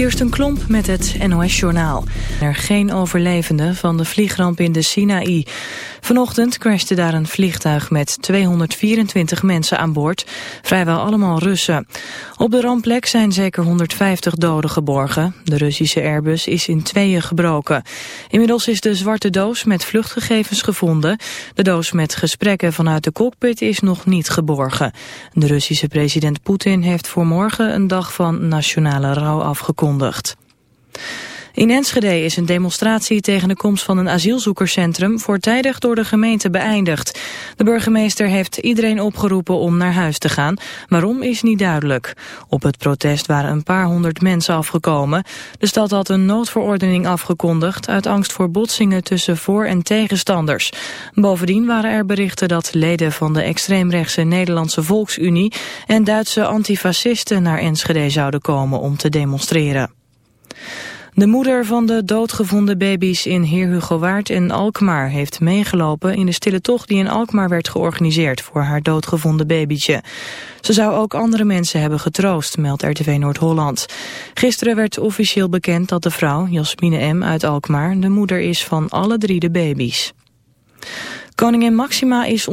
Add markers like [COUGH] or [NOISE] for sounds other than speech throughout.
Kirsten Klomp met het NOS-journaal. Er geen overlevenden van de vliegramp in de Sinaï. Vanochtend crashte daar een vliegtuig met 224 mensen aan boord, vrijwel allemaal Russen. Op de rampplek zijn zeker 150 doden geborgen. De Russische Airbus is in tweeën gebroken. Inmiddels is de zwarte doos met vluchtgegevens gevonden. De doos met gesprekken vanuit de cockpit is nog niet geborgen. De Russische president Poetin heeft voor morgen een dag van nationale rouw afgekondigd aangekondigd. In Enschede is een demonstratie tegen de komst van een asielzoekerscentrum voortijdig door de gemeente beëindigd. De burgemeester heeft iedereen opgeroepen om naar huis te gaan. Waarom is niet duidelijk. Op het protest waren een paar honderd mensen afgekomen. De stad had een noodverordening afgekondigd uit angst voor botsingen tussen voor- en tegenstanders. Bovendien waren er berichten dat leden van de extreemrechtse Nederlandse Volksunie en Duitse antifascisten naar Enschede zouden komen om te demonstreren. De moeder van de doodgevonden baby's in Heer Hugo Waard en Alkmaar heeft meegelopen in de stille tocht die in Alkmaar werd georganiseerd voor haar doodgevonden babytje. Ze zou ook andere mensen hebben getroost, meldt RTV Noord-Holland. Gisteren werd officieel bekend dat de vrouw, Jasmine M. uit Alkmaar, de moeder is van alle drie de baby's. Koningin Maxima is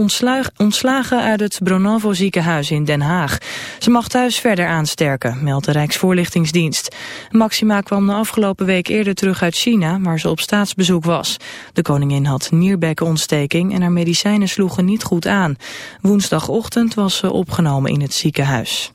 ontslagen uit het Bronovo ziekenhuis in Den Haag. Ze mag thuis verder aansterken, meldt de Rijksvoorlichtingsdienst. Maxima kwam de afgelopen week eerder terug uit China, waar ze op staatsbezoek was. De koningin had nierbekkenontsteking en haar medicijnen sloegen niet goed aan. Woensdagochtend was ze opgenomen in het ziekenhuis.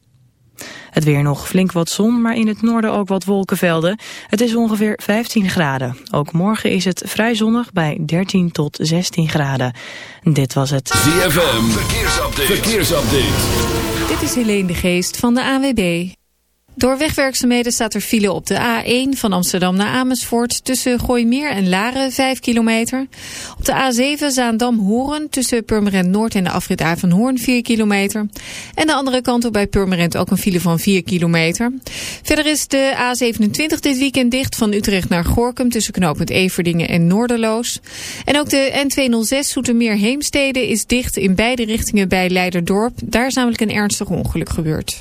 Het weer nog flink wat zon, maar in het noorden ook wat wolkenvelden. Het is ongeveer 15 graden. Ook morgen is het vrij zonnig bij 13 tot 16 graden. Dit was het ZFM, verkeersupdate. verkeersupdate. Dit is Helene de Geest van de AWB. Door wegwerkzaamheden staat er file op de A1 van Amsterdam naar Amersfoort... tussen Gooimeer en Laren, 5 kilometer. Op de A7 Zaandam-Horen tussen Purmerend Noord en de afrit A van Hoorn, 4 kilometer. En de andere kant op bij Purmerend ook een file van 4 kilometer. Verder is de A27 dit weekend dicht van Utrecht naar Gorkum... tussen knooppunt Everdingen en Noorderloos. En ook de N206 Soetermeer-Heemstede is dicht in beide richtingen bij Leiderdorp. Daar is namelijk een ernstig ongeluk gebeurd.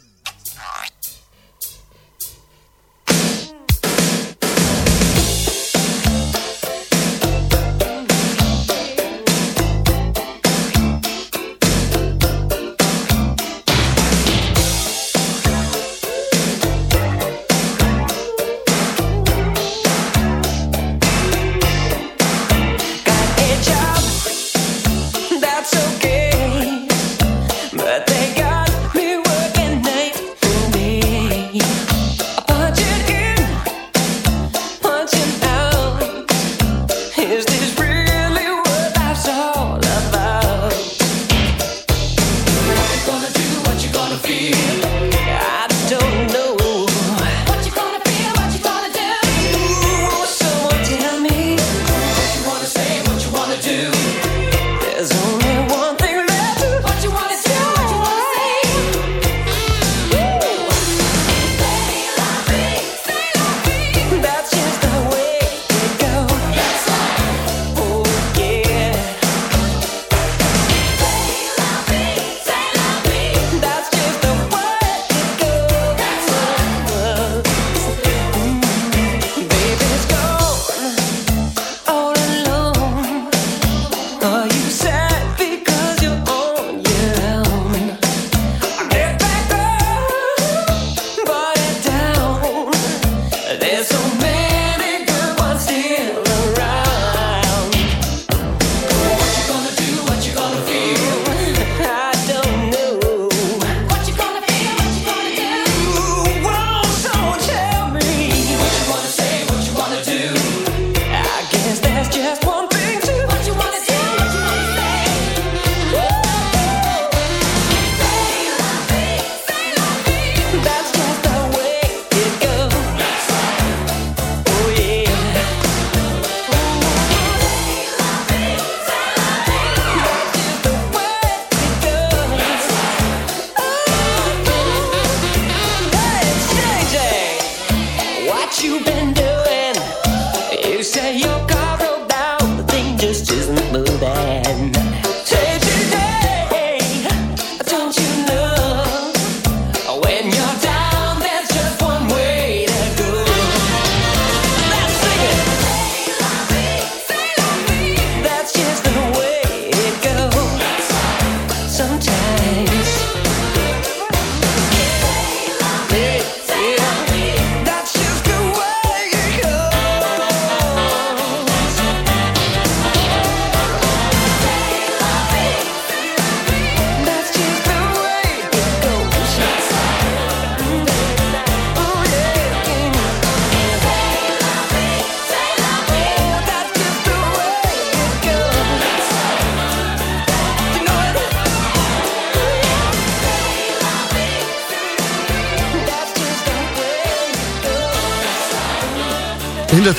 just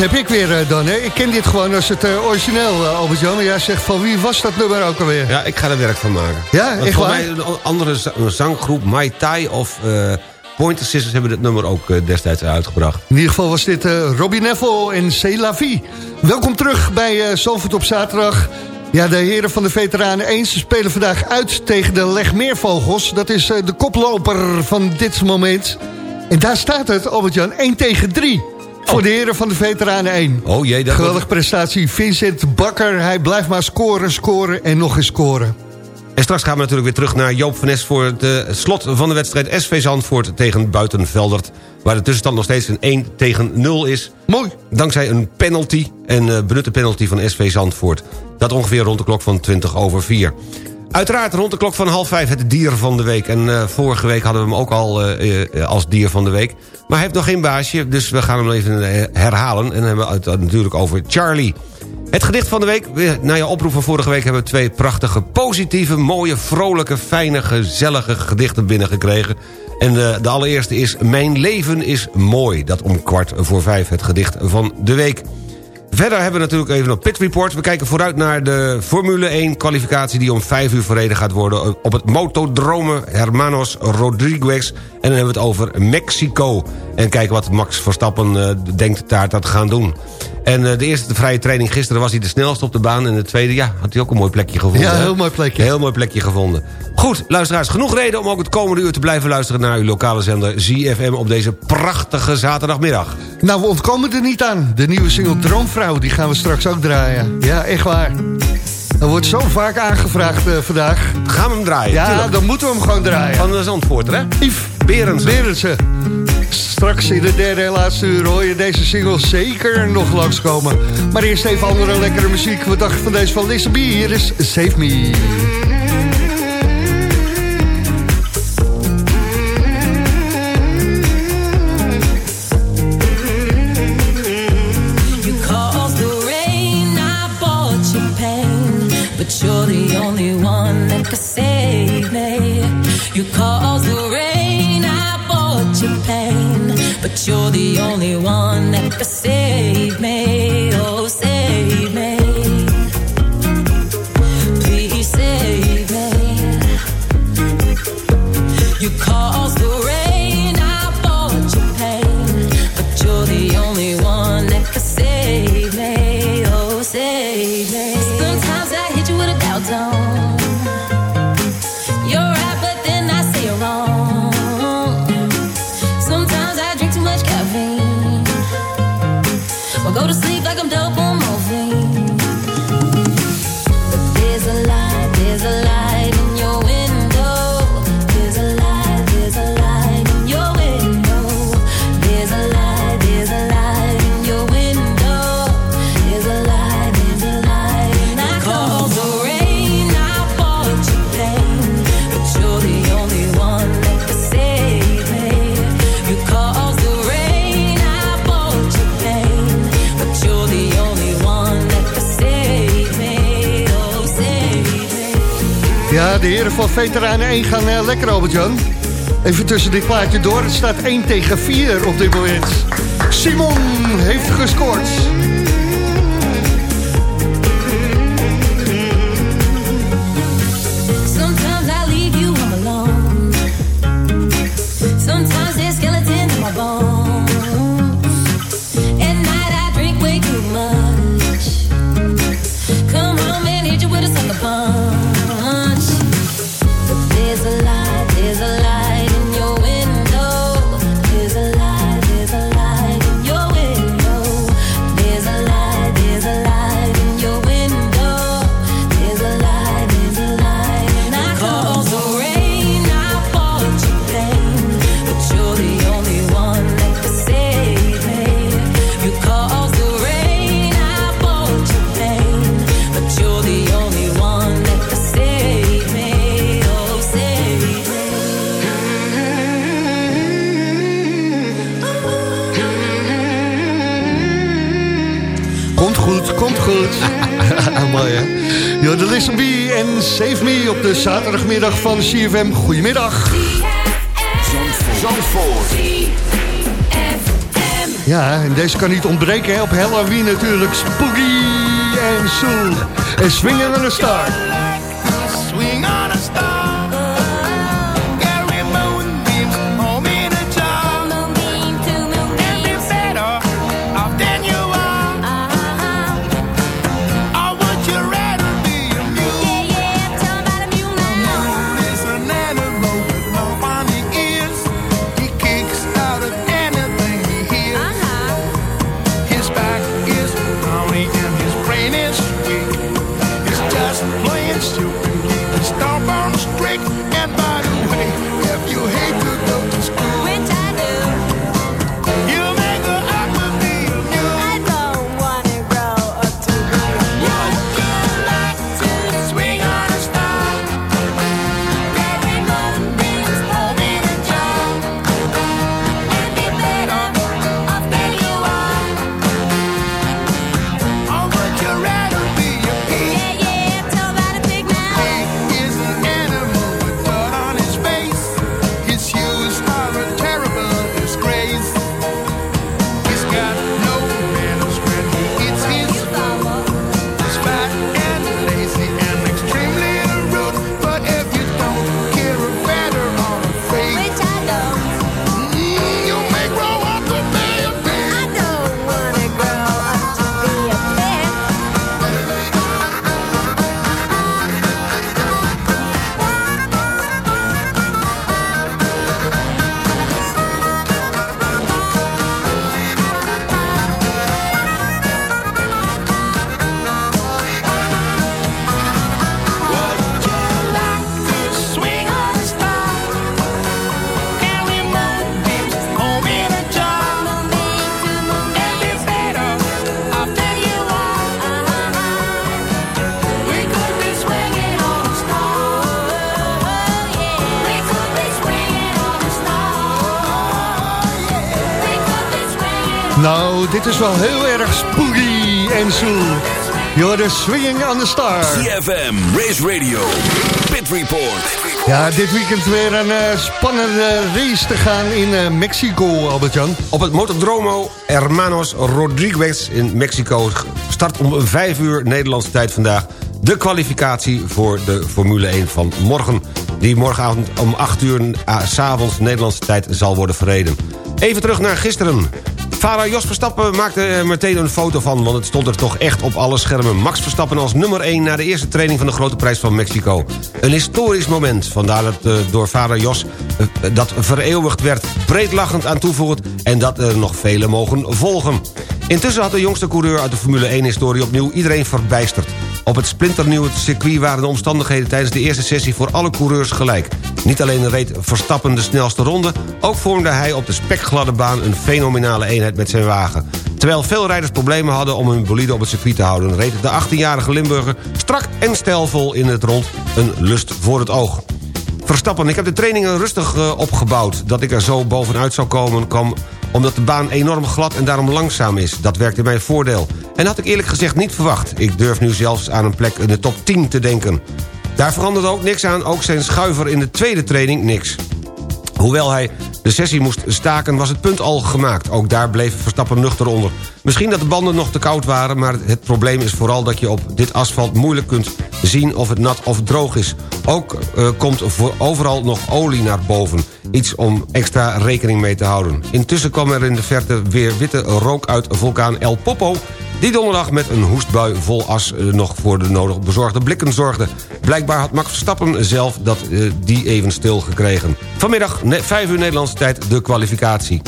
heb ik weer eh, dan, hè. Ik ken dit gewoon als het uh, origineel, uh, Albert-Jan. Maar jij zegt van wie was dat nummer ook alweer? Ja, ik ga er werk van maken. Ja, Want echt waar? mij een andere zanggroep, Mai Tai of Pointer Sisters... hebben dit nummer ook destijds uitgebracht. In ieder geval was dit Robbie Neville en C'est la vie. Welkom terug bij uh, Zalvoort op zaterdag. Ja, de heren van de veteranen 1 ze spelen vandaag uit tegen de Legmeervogels. Dat is de koploper van dit moment. En daar staat het, Albert-Jan, 1 tegen 3. Voor de heren van de veteranen 1. Oh jee, dat Geweldige prestatie. Vincent Bakker, hij blijft maar scoren, scoren en nog eens scoren. En straks gaan we natuurlijk weer terug naar Joop van Nes... voor het uh, slot van de wedstrijd SV Zandvoort tegen Buitenveldert... waar de tussenstand nog steeds een 1 tegen 0 is. Mooi. Dankzij een penalty, een uh, benutte penalty van SV Zandvoort. Dat ongeveer rond de klok van 20 over 4. Uiteraard rond de klok van half vijf het dier van de week. En uh, vorige week hadden we hem ook al uh, als dier van de week. Maar hij heeft nog geen baasje, dus we gaan hem even herhalen. En dan hebben we het natuurlijk over Charlie. Het gedicht van de week, na je oproep van vorige week... hebben we twee prachtige, positieve, mooie, vrolijke, fijne, gezellige gedichten binnengekregen. En de allereerste is Mijn leven is mooi. Dat om kwart voor vijf het gedicht van de week. Verder hebben we natuurlijk even nog Pit Report. We kijken vooruit naar de Formule 1 kwalificatie... die om vijf uur verreden gaat worden op het Motodrome Hermanos Rodriguez. En dan hebben we het over Mexico. En kijken wat Max Verstappen uh, denkt daar te gaan doen. En uh, de eerste de vrije training gisteren was hij de snelste op de baan. En de tweede, ja, had hij ook een mooi plekje gevonden. Ja, heel mooi plekje. Heel mooi plekje gevonden. Goed, luisteraars, genoeg reden om ook het komende uur te blijven luisteren... naar uw lokale zender ZFM op deze prachtige zaterdagmiddag. Nou, we ontkomen er niet aan. De nieuwe single Droomvrouw, die gaan we straks ook draaien. Ja, echt waar. Dat wordt zo vaak aangevraagd uh, vandaag. Gaan we hem draaien? Ja, tuurlijk. dan moeten we hem gewoon draaien. Van de Zandvoorter, hè? Yves Berendsen. Berendsen. Straks in de derde en laatste uur hoor je deze single zeker nog langskomen. Maar eerst even andere lekkere muziek. Wat dacht je van deze van Lisa B? Hier is Save Me. Veteranen 1 gaan uh, lekker, Albert-Jan. Even tussen dit plaatje door. Het staat 1 tegen 4 op dit moment. Simon heeft gescoord. De zaterdagmiddag van CFM. Goedemiddag. Zandvoort. Ja, en deze kan niet ontbreken hè, op Halloween natuurlijk. Spooky en Soul. En Swinging on a Star. Dit is wel heel erg spooky en Soul. You're the Swinging on the Star. CFM, Race Radio, Pit Report. Ja, dit weekend weer een eh, spannende race te gaan in eh, Mexico, Albert-Jan. Op het Motodromo Hermanos Rodriguez in Mexico... start om 5 uur Nederlandse tijd vandaag... de kwalificatie voor de Formule 1 van morgen... die morgenavond om 8 uur eh, s s'avonds Nederlandse tijd zal worden verreden. Even terug naar gisteren. Vader Jos Verstappen maakte er meteen een foto van... want het stond er toch echt op alle schermen. Max Verstappen als nummer 1 na de eerste training... van de Grote Prijs van Mexico. Een historisch moment. Vandaar dat eh, door vader Jos eh, dat vereeuwigd werd. Breed lachend aan toevoegend... en dat er nog vele mogen volgen. Intussen had de jongste coureur uit de Formule 1-historie... opnieuw iedereen verbijsterd. Op het splinternieuwe circuit waren de omstandigheden... tijdens de eerste sessie voor alle coureurs gelijk. Niet alleen reed Verstappen de snelste ronde... ook vormde hij op de spekgladde baan een fenomenale eenheid met zijn wagen. Terwijl veel rijders problemen hadden om hun bolide op het circuit te houden... reed de 18-jarige Limburger strak en stijlvol in het rond een lust voor het oog. Verstappen, ik heb de trainingen rustig eh, opgebouwd. Dat ik er zo bovenuit zou komen kwam omdat de baan enorm glad en daarom langzaam is. Dat werkt in mijn voordeel. En had ik eerlijk gezegd niet verwacht. Ik durf nu zelfs aan een plek in de top 10 te denken. Daar veranderde ook niks aan, ook zijn schuiver in de tweede training niks. Hoewel hij de sessie moest staken, was het punt al gemaakt. Ook daar bleef Verstappen nuchter onder. Misschien dat de banden nog te koud waren... maar het probleem is vooral dat je op dit asfalt moeilijk kunt zien... of het nat of droog is. Ook eh, komt voor overal nog olie naar boven. Iets om extra rekening mee te houden. Intussen kwam er in de verte weer witte rook uit vulkaan El Popo... die donderdag met een hoestbui vol as eh, nog voor de nodig bezorgde blikken zorgde. Blijkbaar had Max Verstappen zelf dat, eh, die even stil gekregen. Vanmiddag, ne- 5 uur Nederlandse tijd, de kwalificatie.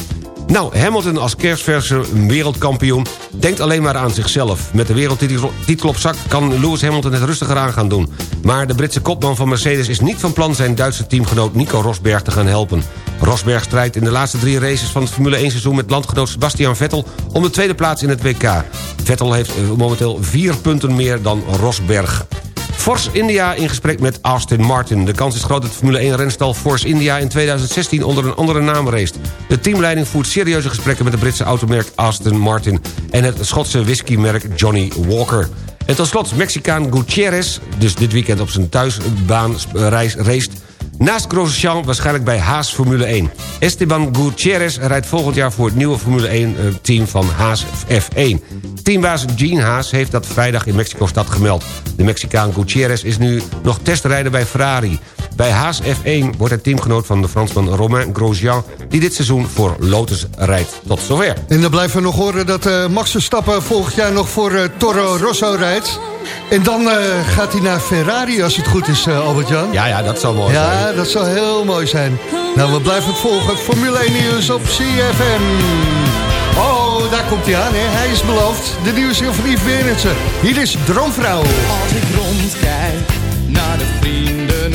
Nou, Hamilton als kerstverse wereldkampioen denkt alleen maar aan zichzelf. Met de wereldtitel titel op zak kan Lewis Hamilton het rustiger aan gaan doen. Maar de Britse kopman van Mercedes is niet van plan... zijn Duitse teamgenoot Nico Rosberg te gaan helpen. Rosberg strijdt in de laatste drie races van het Formule 1 seizoen... met landgenoot Sebastian Vettel om de tweede plaats in het WK. Vettel heeft eh, momenteel vier punten meer dan Rosberg. Force India in gesprek met Austin Martin. De kans is groot dat Formule 1-renstal Force India in 2016 onder een andere naam race. De teamleiding voert serieuze gesprekken met het Britse automerk Aston Martin... en het Schotse whiskymerk Johnny Walker. En tot slot Mexicaan Gutierrez, dus dit weekend op zijn thuisbaan raced... Naast Grosjean waarschijnlijk bij Haas Formule 1. Esteban Gutierrez rijdt volgend jaar voor het nieuwe Formule 1-team van Haas F1. Teambaas Gene Haas heeft dat vrijdag in Mexico-stad gemeld. De Mexicaan Gutierrez is nu nog testrijder bij Ferrari. Bij Haas F1 wordt hij teamgenoot van de Fransman Romain Grosjean... die dit seizoen voor Lotus rijdt. Tot zover. En dan blijven we nog horen dat eh, Max Verstappen volgend jaar nog voor eh, Toro Rosso rijdt. En dan eh, gaat hij naar Ferrari als het goed is, eh, Albert-Jan. Ja, ja, dat zou mooi zijn. Ja, dat zou heel mooi zijn. Nou, we blijven het volgen. Formule 1 nieuws op CFM. Oh, daar komt hij aan, hè. Hij is beloofd. De nieuwsdeel van Yves Berendsen. Hier is Droomvrouw. Als ik rondkijk naar de vrienden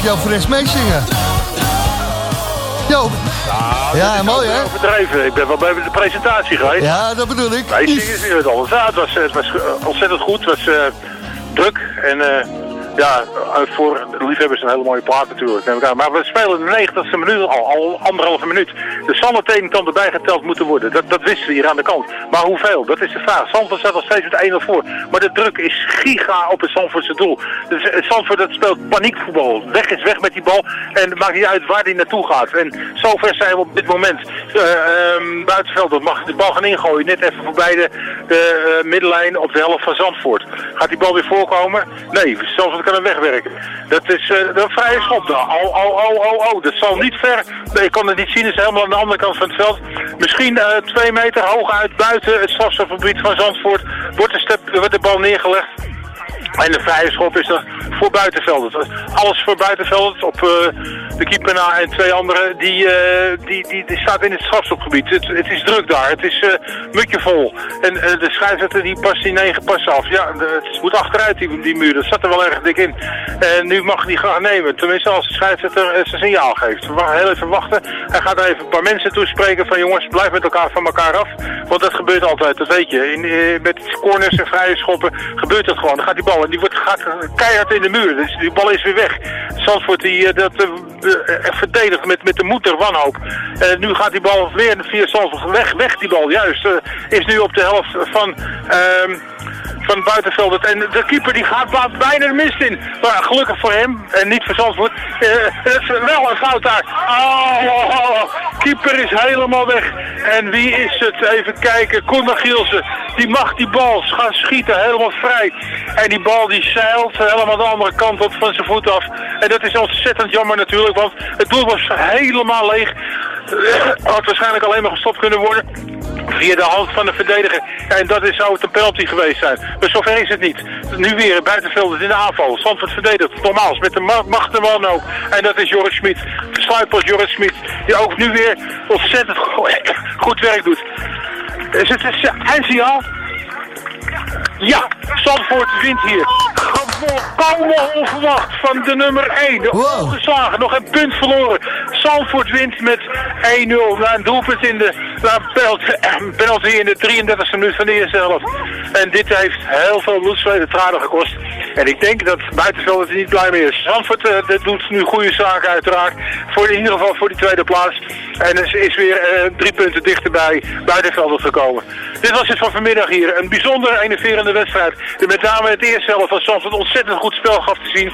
Volgens mij hoor ik jou voor eens meezingen. Jo, Ja, mooi, hè? Overdreven. Ik ben wel bij de presentatie geweest. ja, dat bedoel ik. Nee, zingen is wat anders. Ja, het was, het was eh, ontzettend goed. Het was eh, druk. En eh, ja, eh, voor liefhebbers een hele mooie plaat natuurlijk. Maar we spelen de 90ste minuut al, al anderhalve minuut. De Sanderteen kan erbij geteld moeten worden. Dat, dat wisten we hier aan de kant. Maar hoeveel? Dat is de vraag. Zandvoort staat nog steeds met 1-0 voor. Maar de druk is giga op het Zandvoortse doel. Dus het Zandvoort dat speelt paniekvoetbal. Weg is weg met die bal. En het maakt niet uit waar die naartoe gaat. En zover zijn we op dit moment. Uh, um, buitenveld, dat mag de bal gaan ingooien. Net even voorbij de, de uh, middenlijn op de helft van Zandvoort. Gaat die bal weer voorkomen? Nee, hem wegwerken. Dat is uh, een vrije schop. Nou, oh, oh, oh, oh, oh. Dat zal niet ver. Nee, ik kan het niet zien. Het is helemaal aan de andere kant van het veld. Misschien uh, twee meter hoog uit buiten het strafstofgebied van Zandvoort. Wordt de, step, wordt de bal neergelegd. En de vrije schop is er voor buitenvelden. Alles voor buitenvelden. Op eh, de keeper na en twee anderen. Die, eh, die, die, die staat in het strafschopgebied. Het, het is druk daar. Het is uh, mutje vol. En eh, de scheidsrechter die past die negen passen af. Ja, het moet achteruit die, die muur. Dat zat er wel erg dik in. En nu mag hij die graag nemen. Tenminste als de scheidsrechter eh, zijn signaal geeft. We wachten heel even wachten. Hij gaat er even een paar mensen toespreken van jongens, blijf met elkaar van elkaar af. Want dat gebeurt altijd, dat weet je. In, eh, met corners en vrije schoppen gebeurt dat gewoon. Dan gaat die bal en die wordt, gaat keihard in de muur. Dus die bal is weer weg. Zandvoort die eh, dat eh, eh, verdedigt met, met de moed der wanhoop. En nu gaat die bal weer via Zandvoort weg, weg die bal. Juist, eh, is nu op de helft van... ehm, van buitenveld. En de keeper die gaat bijna de mist in. Maar gelukkig voor hem, en niet voor Zandvoort, eh, het is wel een fout daar. Oh, oh, oh, keeper is helemaal weg. En wie is het? Even kijken. Koen Gielsen. Die mag die bal gaan schieten, helemaal vrij. En die bal die zeilt helemaal de andere kant op van zijn voet af. En dat is ontzettend jammer natuurlijk, want het doel was helemaal leeg. Had waarschijnlijk alleen maar gestopt kunnen worden via de hand van de verdediger. Ja, en dat is, zou het een penalty geweest zijn. Maar zover is het niet. Nu weer buitenveld in de aanval. Zandvoort verdedigt nogmaals met de ma machterman ook. En dat is Joris Smit. Sluipers Joris Smit. Die ook nu weer ontzettend go- [LAUGHS] goed werk doet. Is het is eindsignaal? Ja, Zandvoort wint hier. Volkomen onverwacht van de nummer 1. De Wow. ongeslagen, nog een punt verloren. Zandvoort wint met 1-0. Na een doelpunt in de een penalty, in de 33e minuut van de eerste helft. En dit heeft heel veel bloed, zweet en tranen gekost. En ik denk dat buitenveld er niet blij mee is. Zandvoort eh, dit doet nu goede zaken uiteraard. Voor in ieder geval voor die tweede plaats. En is, is weer eh, drie punten dichterbij buitenveld gekomen. Dit was het van vanmiddag hier. Een bijzonder enerverende wedstrijd. De met name het eerste helft van Zandvoort ontzettend goed spel gaf te zien.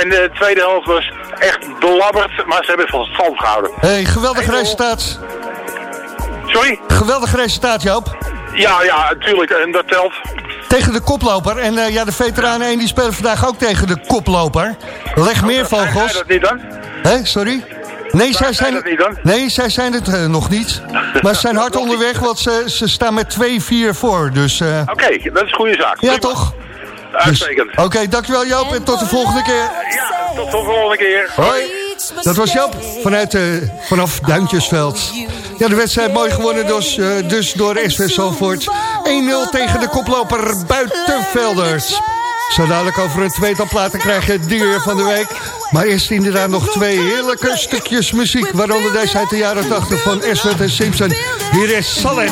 En de tweede helft was echt belabberd. Maar ze hebben het van het stand gehouden. Hey, geweldig resultaat. Sorry? Geweldig resultaat, Joop. Ja, ja, natuurlijk. En dat telt. Tegen de koploper. En eh, ja, de veteranen 1 die spelen vandaag ook tegen de koploper. Leg meer Zijn zij vogels. dat niet dan? Hé, sorry? Nee, zij zij zijn, niet dan? nee, zij zijn het eh, nog niet. [LAUGHS] Maar ze zijn hard onderweg, want ze, ze staan met 2-4 voor. Dus eh, Oké, dat is een goede zaak. ja, Prima. toch? Dus- Uitstekend. Oké, dankjewel Joop en tot de volgende keer. Ja, tot de volgende keer. Hoi. Dat was Joop vanuit, eh, vanaf Duintjesveld. Ja, de wedstrijd mooi gewonnen dus, eh, dus door SV Zalvoort. 1-0 tegen de koploper Buitenvelders. Zo dadelijk over een tweetal platen krijg je het dier van de week. Maar eerst inderdaad nog twee heerlijke stukjes muziek. Waaronder deze uit de jaren 80 van Eswert en Simpson. Hier is Solid.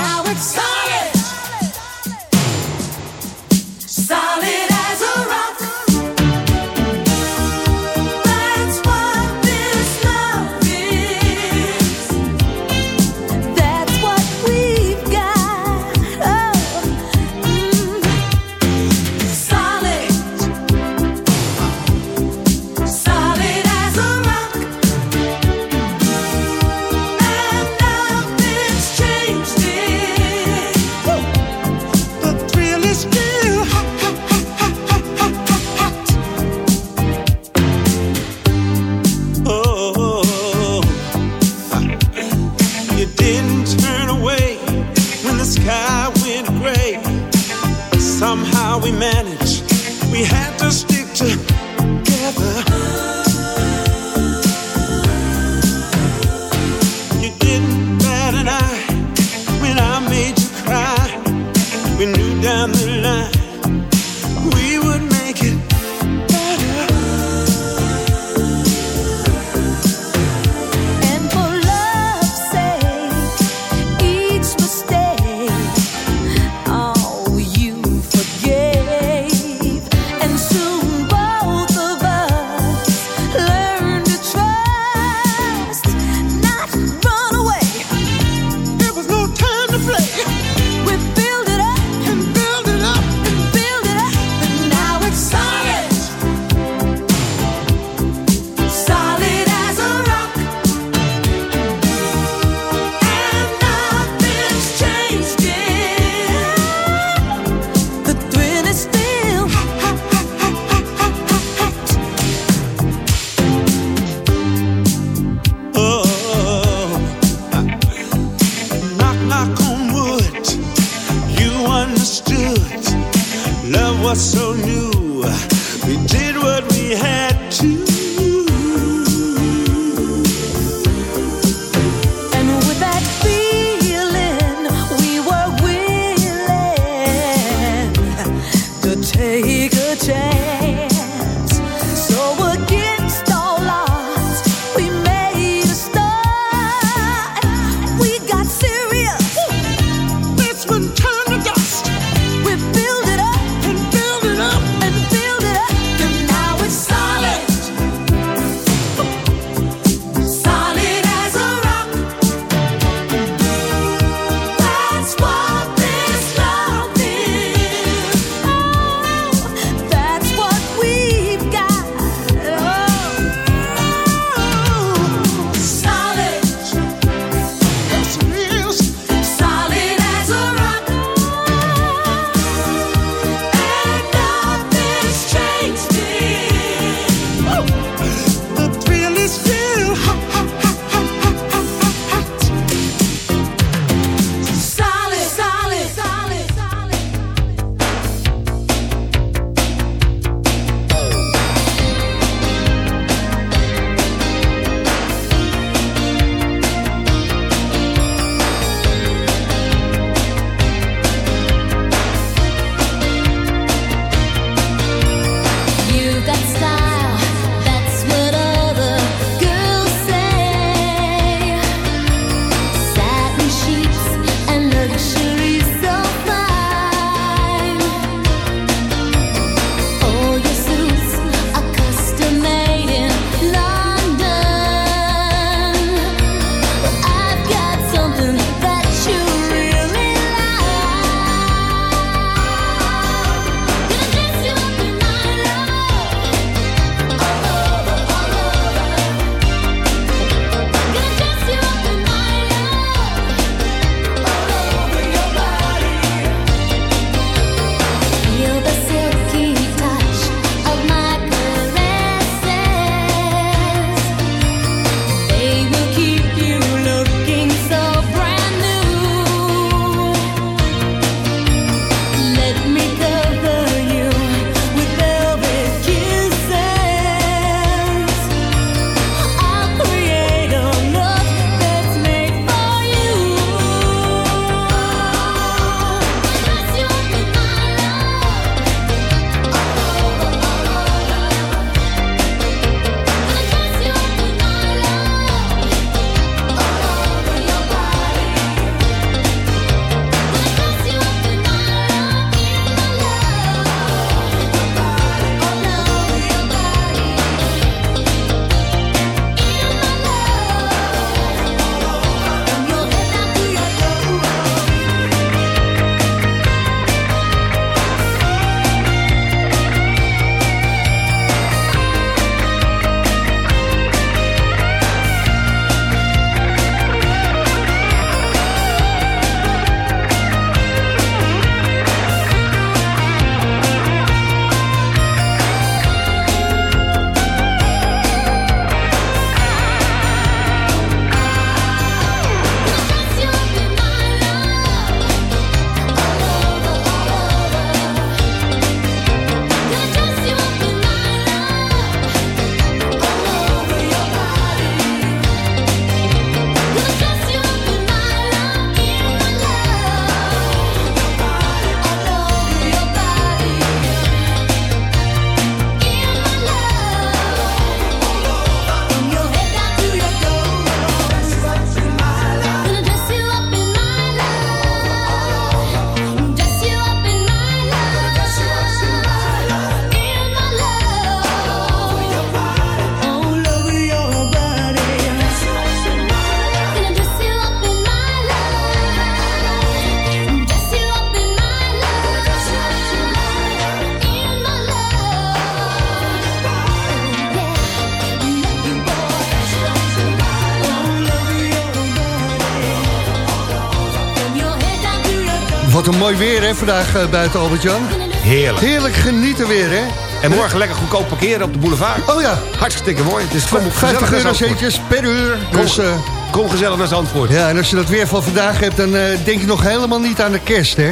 hè, vandaag eh, buiten Albert-Jan. Heerlijk. Heerlijk genieten weer, hè. En morgen lekker goedkoop parkeren op de boulevard. Oh ja. Hartstikke mooi. Het is kom 50 euro centjes per uur. Dus, kom, kom gezellig naar Zandvoort. Ja, en als je dat weer van vandaag hebt, dan eh, denk je nog helemaal niet aan de kerst, hè?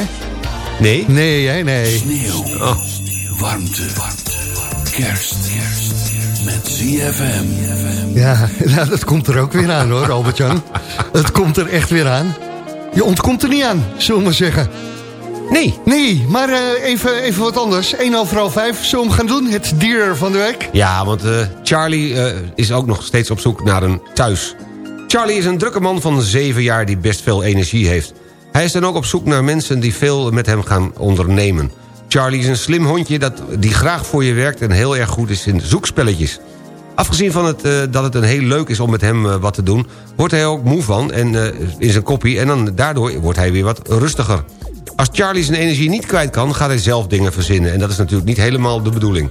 Nee? Nee, jij, nee. Sneeuw. Oh. Warmte. Warmte. Kerst. Kerst. Met ZFM. Ja, [LAUGHS] nou, dat komt er ook weer aan hoor, Albert-Jan. [LAUGHS] het komt er echt weer aan. Je ontkomt er niet aan, zullen we maar zeggen. Nee. Nee, maar eh, even, even wat anders. 1 over half 5, zullen we hem gaan doen? Het dier van de week. Ja, want eh, Charlie eh, is ook nog steeds op zoek naar een thuis. Charlie is een drukke man van 7 jaar die best veel energie heeft. Hij is dan ook op zoek naar mensen die veel met hem gaan ondernemen. Charlie is een slim hondje dat, die graag voor je werkt... en heel erg goed is in zoekspelletjes. Afgezien van het, eh, dat het een heel leuk is om met hem eh, wat te doen... wordt hij ook moe van en, eh, in zijn koppie... en dan, daardoor wordt hij weer wat rustiger. Als Charlie zijn energie niet kwijt kan, gaat hij zelf dingen verzinnen... en dat is natuurlijk niet helemaal de bedoeling.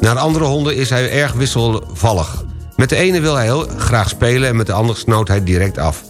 Naar andere honden is hij erg wisselvallig. Met de ene wil hij heel graag spelen... en met de andere snauwt hij direct af.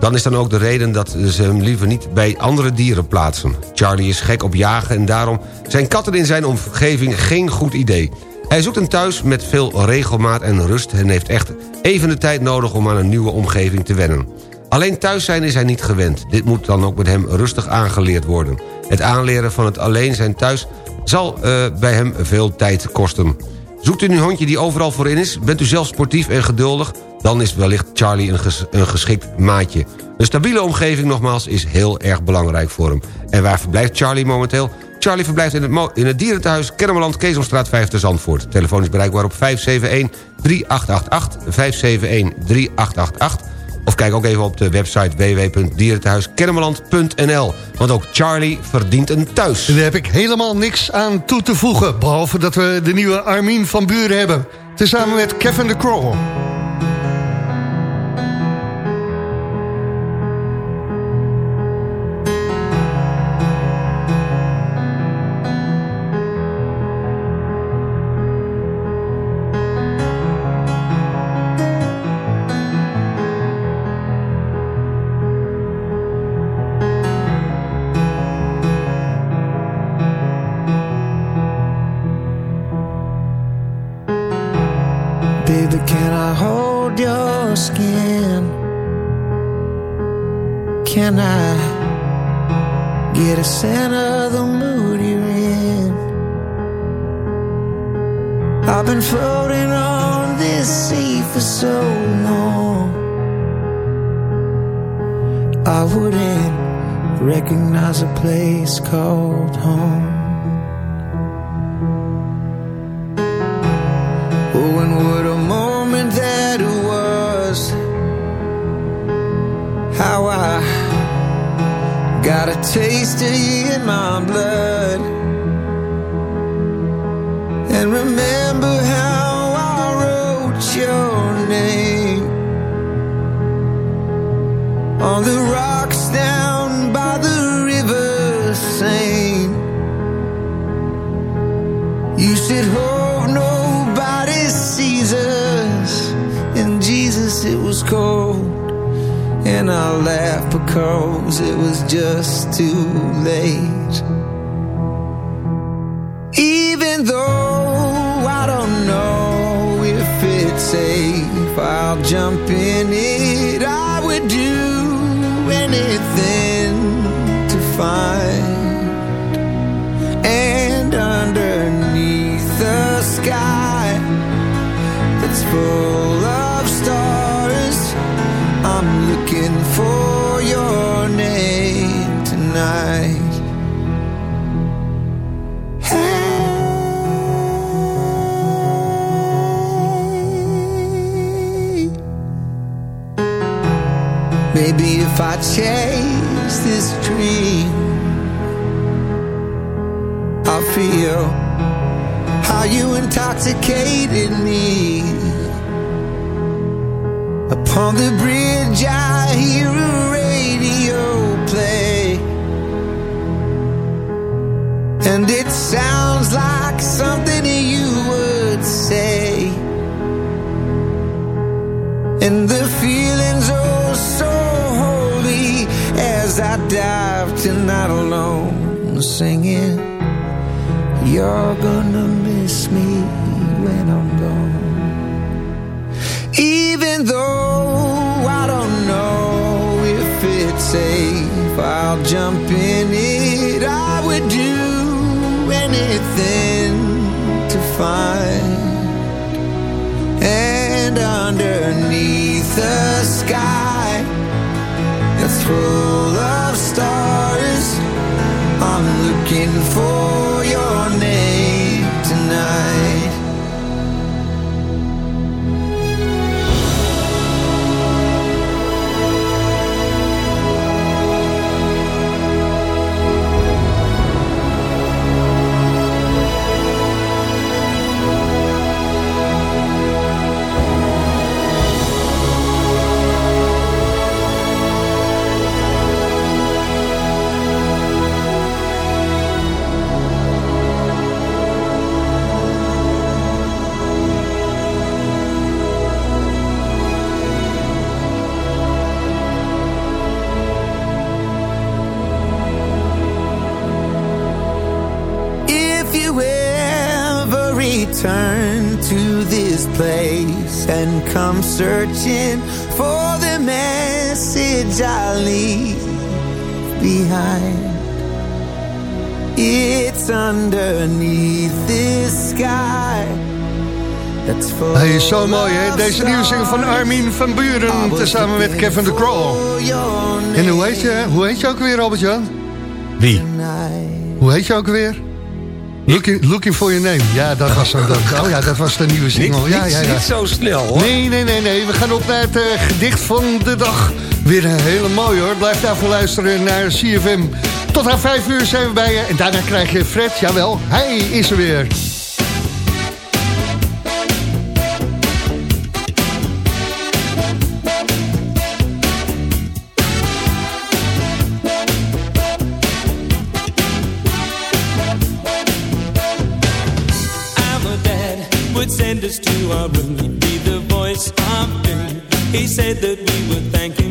Dan is dan ook de reden dat ze hem liever niet bij andere dieren plaatsen. Charlie is gek op jagen en daarom zijn katten in zijn omgeving geen goed idee. Hij zoekt een thuis met veel regelmaat en rust... en heeft echt even de tijd nodig om aan een nieuwe omgeving te wennen. Alleen thuis zijn is hij niet gewend. Dit moet dan ook met hem rustig aangeleerd worden. Het aanleren van het alleen zijn thuis zal eh, bij hem veel tijd kosten. Zoekt u een hondje die overal voorin is? Bent u zelf sportief en geduldig? Dan is wellicht Charlie een, ges- een geschikt maatje. Een stabiele omgeving nogmaals is heel erg belangrijk voor hem. En waar verblijft Charlie momenteel? Charlie verblijft in het, in het dierentehuis Kennemerland, Kezelstraat 5 te Zandvoort. Telefoon is bereikbaar op 571-3888, 571-3888... of kijk ook even op de website www.dierentehuiskennemerland.nl. Want ook Charlie verdient een thuis. Daar heb ik helemaal niks aan toe te voegen. Behalve dat we de nieuwe Armin van Buren hebben. Tezamen met Kevin de Kroll. Can I get a sense of the mood you're in? I've been floating on this sea for so long. I wouldn't recognize a place called home. Taste of you in my blood. And remember how I wrote your name on the rocks down by the river Seine. You said, Hope nobody sees us. And Jesus, it was cold. And I laughed because it was just too late. Even though I don't know if it's safe, I'll jump in it. I would do anything maybe if i chase this dream I feel how you intoxicated me. Upon the bridge, I hear a radio play, and it sounds like something you would say. And the feeling's oh so as I dive tonight alone, singing. You're gonna miss me when I'm gone. Even though I don't know if it's safe, I'll jump in it. I would do anything to find. And underneath the sky full of stars, return to this place and come searching for the message I leave behind, it's underneath this sky. Is zo mooi, hè? Deze nieuwe single van Armin van Buren... tezamen met Kevin de Kroll. En hoe heet je, hoe heet je ook weer, Albert-Jan? Wie? Hoe heet je ook weer? Looking, looking for your name. Ja, dat was dan. Oh ja, dat was de nieuwe single. Niet, ja, niet- ja, ja. niet zo snel, hoor. Nee, nee, nee, nee. We gaan op naar het eh, gedicht van de dag. Weer een hele mooie hoor. Blijf daarvoor luisteren naar CFM. Tot aan vijf uur zijn we bij je. En daarna krijg je Fred. Jawel, hij is er weer. Us to our room. He'd be the voice of doom. He said that we would thank him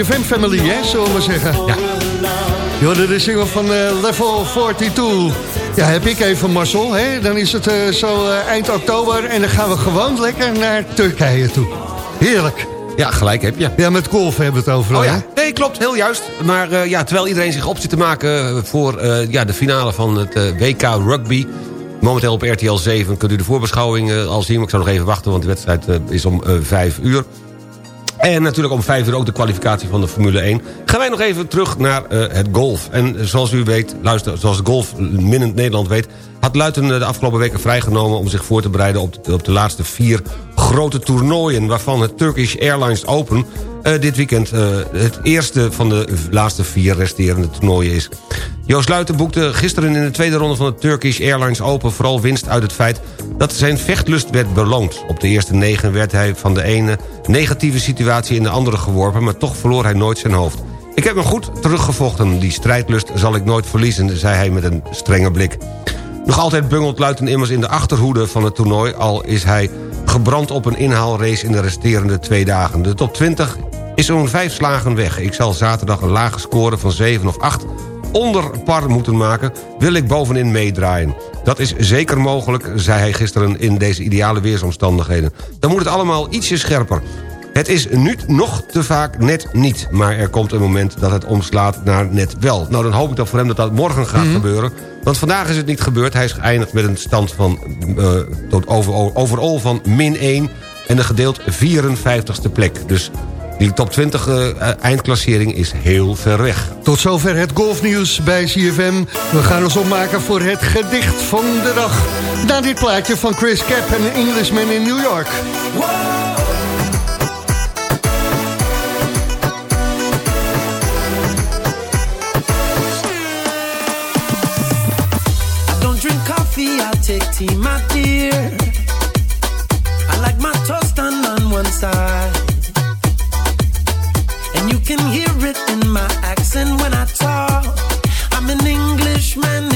in the CFM family, hè, zullen we maar zeggen. Ja. Je hoorde de single van eh, Level 42. Ja, heb ik even Marcel, hè? Dan is het eh, zo eh, eind oktober en dan gaan we gewoon lekker naar Turkije toe. Heerlijk. Ja, gelijk heb je. Ja, met golf hebben we het over. Oh hè? ja, nee, klopt, heel juist. Maar ja, terwijl iedereen zich op zit te maken voor ja, de finale van het WK Rugby... momenteel op RTL 7 kunt u de voorbeschouwing al zien... maar ik zou nog even wachten, want de wedstrijd is om eh 5 uur. En natuurlijk om 5 uur ook de kwalificatie van de Formule 1. Gaan wij nog even terug naar eh, het golf. En zoals u weet, luister, zoals golf minnend Nederland weet... had Luiten eh, de afgelopen weken vrijgenomen om zich voor te bereiden... op de, op de laatste vier grote toernooien... waarvan het Turkish Airlines Open eh, dit weekend eh, het eerste van de laatste vier resterende toernooien is. Joost Luiten boekte gisteren in de tweede ronde van het Turkish Airlines Open... vooral winst uit het feit dat zijn vechtlust werd beloond. Op de eerste negen werd hij van de ene negatieve situatie in de andere geworpen... maar toch verloor hij nooit zijn hoofd. Ik heb me goed teruggevochten. Die strijdlust zal ik nooit verliezen, zei hij met een strenge blik. Nog altijd bungelt Luiten immers in de achterhoede van het toernooi... al is hij gebrand op een inhaalrace in de resterende twee dagen. De top 20 is zo'n vijf slagen weg. Ik zal zaterdag een lage score van 7 of 8 onder par moeten maken... wil ik bovenin meedraaien. Dat is zeker mogelijk, zei hij gisteren in deze ideale weersomstandigheden. Dan moet het allemaal ietsje scherper. Het is nu nog te vaak net niet. Maar er komt een moment dat het omslaat naar net wel. Nou, dan hoop ik dat voor hem dat dat morgen gaat gebeuren. Want vandaag is het niet gebeurd. Hij is geëindigd met een stand van eh tot over, overall van min 1... en een gedeeld 54ste plek. Dus die top 20 eh, eindklassering is heel ver weg. Tot zover het golfnieuws bij CFM. We gaan ons opmaken voor het gedicht van de dag. Na dit plaatje van Chris Cap en een Englishman in New York. I don't drink coffee, I take tea, my dear. I like my toast done on one side. Can hear it in my accent when I talk. I'm an Englishman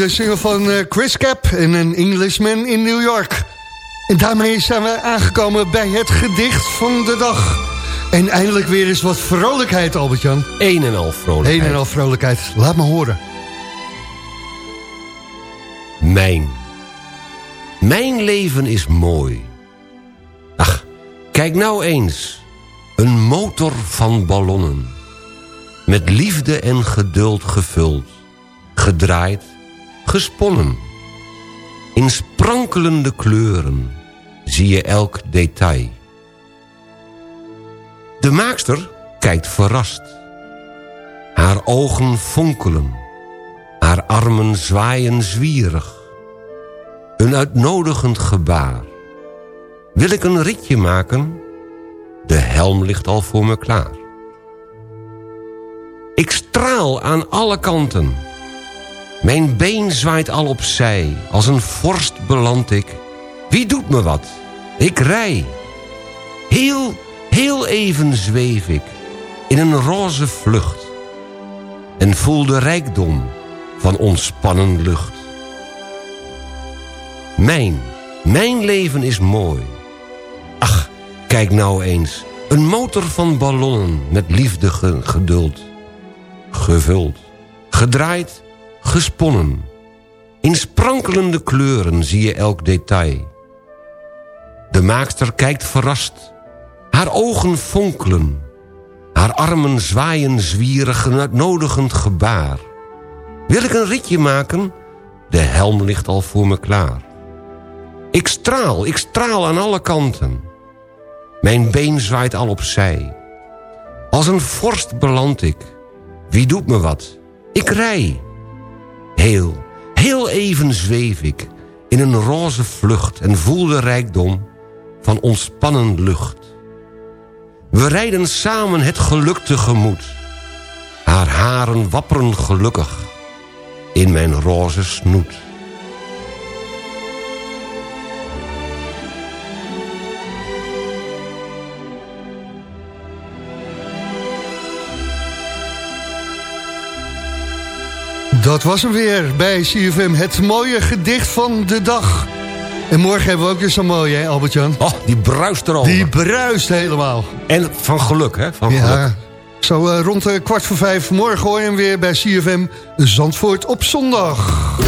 de single van eh, Chris Cap en een Englishman in New York. En daarmee zijn we aangekomen bij het gedicht van de dag. En eindelijk weer eens wat vrolijkheid, Albert-Jan. Een en al vrolijkheid. Een en al vrolijkheid. Laat me horen. Mijn. Mijn leven is mooi. Ach, kijk nou eens. Een motor van ballonnen. Met liefde en geduld gevuld. Gedraaid, gesponnen. In sprankelende kleuren zie je elk detail. De maakster kijkt verrast. Haar ogen fonkelen. Haar armen zwaaien zwierig. Een uitnodigend gebaar. Wil ik een ritje maken? De helm ligt al voor me klaar. Ik straal aan alle kanten. Mijn been zwaait al opzij. Als een vorst beland ik. Wie doet me wat? Ik rij. Heel, heel even zweef ik. In een roze vlucht. En voel de rijkdom van ontspannen lucht. Mijn, mijn leven is mooi. Ach, kijk nou eens. Een motor van ballonnen met liefde ge- geduld. Gevuld, gedraaid, gesponnen. In sprankelende kleuren zie je elk detail. De maakster kijkt verrast. Haar ogen fonkelen. Haar armen zwaaien zwierig een uitnodigend gebaar. Wil ik een ritje maken? De helm ligt al voor me klaar. Ik straal, ik straal aan alle kanten. Mijn been zwaait al opzij. Als een vorst beland ik. Wie doet me wat? Ik rij. Heel, heel even zweef ik in een roze vlucht... en voel de rijkdom van ontspannen lucht. We rijden samen het geluk tegemoet. Haar haren wapperen gelukkig in mijn roze snoet. Dat was hem weer bij CFM. Het mooie gedicht van de dag. En morgen hebben we ook weer zo'n mooie, hè, Albert-Jan? Oh, die bruist erover. Die bruist helemaal. En van geluk, hè? Van geluk. Zo eh, rond de kwart voor vijf. Morgen hoor je hem weer bij CFM Zandvoort op zondag.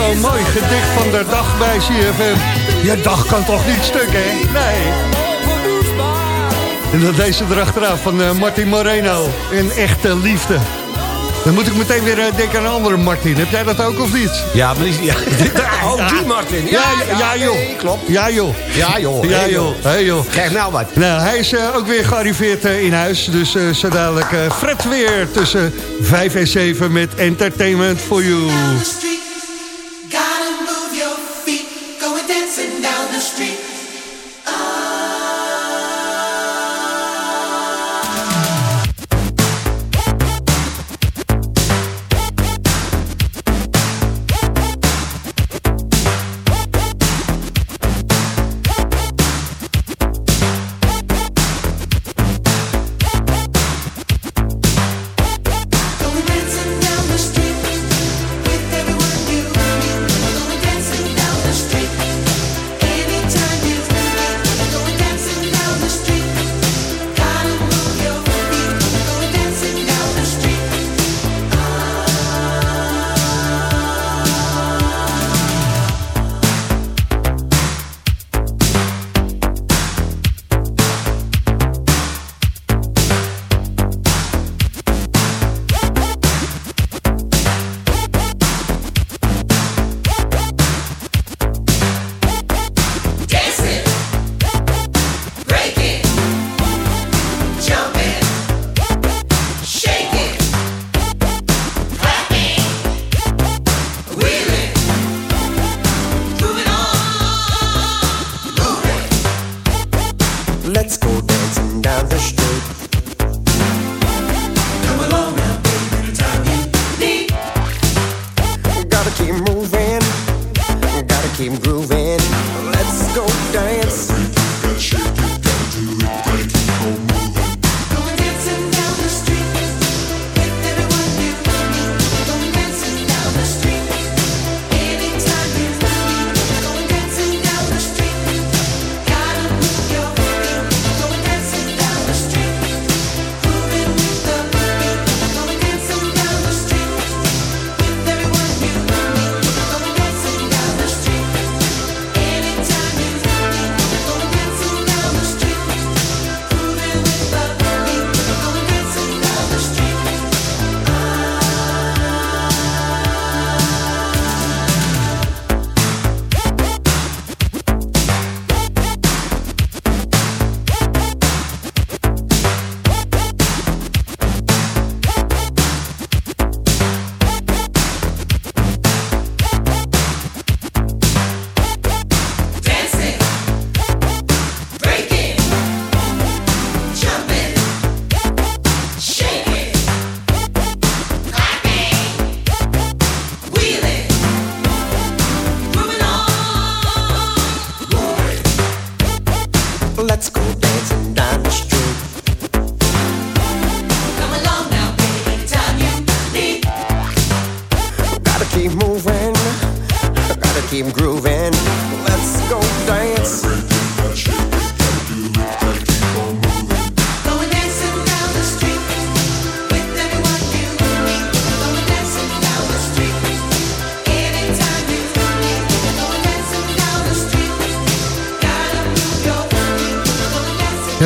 Zo'n mooi gedicht van de dag bij CFM. Je dag kan toch niet stuk, hè? Nee. En dat deze erachteraan van eh, Martin Moreno. Een echte liefde. Dan moet ik meteen weer eh, denken aan een andere Martin. Heb jij dat ook of niet? Ja, maar die... [LAUGHS] Ja, oh, die Martin. Ja, ja, ja, joh. nee, klopt. Ja joh. Ja, joh. Ja joh. Hey, joh. Krijg nou wat. Nou, hij is eh, ook weer gearriveerd in huis. Dus eh, zo dadelijk Fred weer tussen 5 en 7 met Entertainment for You.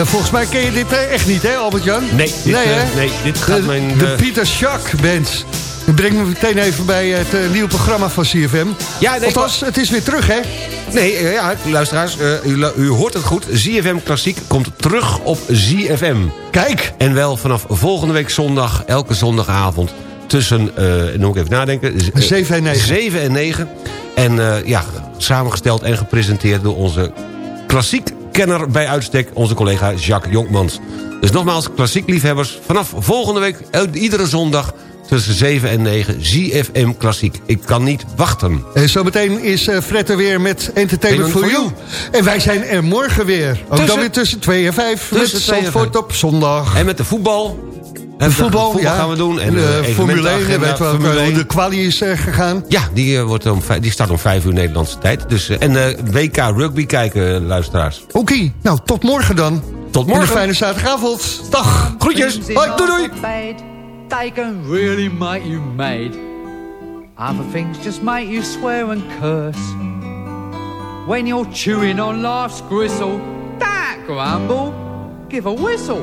Volgens mij ken je dit eh, echt niet, hè Albert-Jan? Nee, dit, nee, eh, hè? nee, dit gaat de, mijn... De eh, Pieter Schack Band. Dat brengt me meteen even bij het eh, nieuwe programma van CFM. Ja, nee, Althans, het is weer terug, hè? Nee, eh, ja, luisteraars, eh, u, u hoort het goed. ZFM Klassiek komt terug op ZFM. Kijk, En wel vanaf volgende week zondag, elke zondagavond... tussen, eh dan moet ik even nadenken... z- eh, 7 en 9. 7 en 9. En eh, ja, samengesteld en gepresenteerd door onze klassiekkenner bij uitstek... onze collega Jacques Jonkmans. Dus nogmaals, klassiek liefhebbers, vanaf volgende week... iedere zondag tussen 7 en 9, ZFM Klassiek. Ik kan niet wachten. En zometeen is eh, Fred er weer met Entertainment for You. En wij zijn er morgen weer. Ook dan Tussen- weer tussen 2 en 5. Met Tussen en Zandvoort op zondag. En met de voetbal... En De voetbal, ja. gaan we doen. En de eh, Formule 1, ook Formule eh, hoe 1. de kwalie is eh, gegaan. Ja, die, eh, wordt om, die start om 5 uur Nederlandse tijd. Dus, eh, en eh, WK rugby kijken, eh, luisteraars. Oké, nou tot morgen dan. Tot En een morgen. fijne zaterdagavond. Dag. Groetjes. Hoi, doei doei. They can really make you mad. Other things just make you swear and curse. When you're chewing on life's gristle, don't grumble, give a whistle.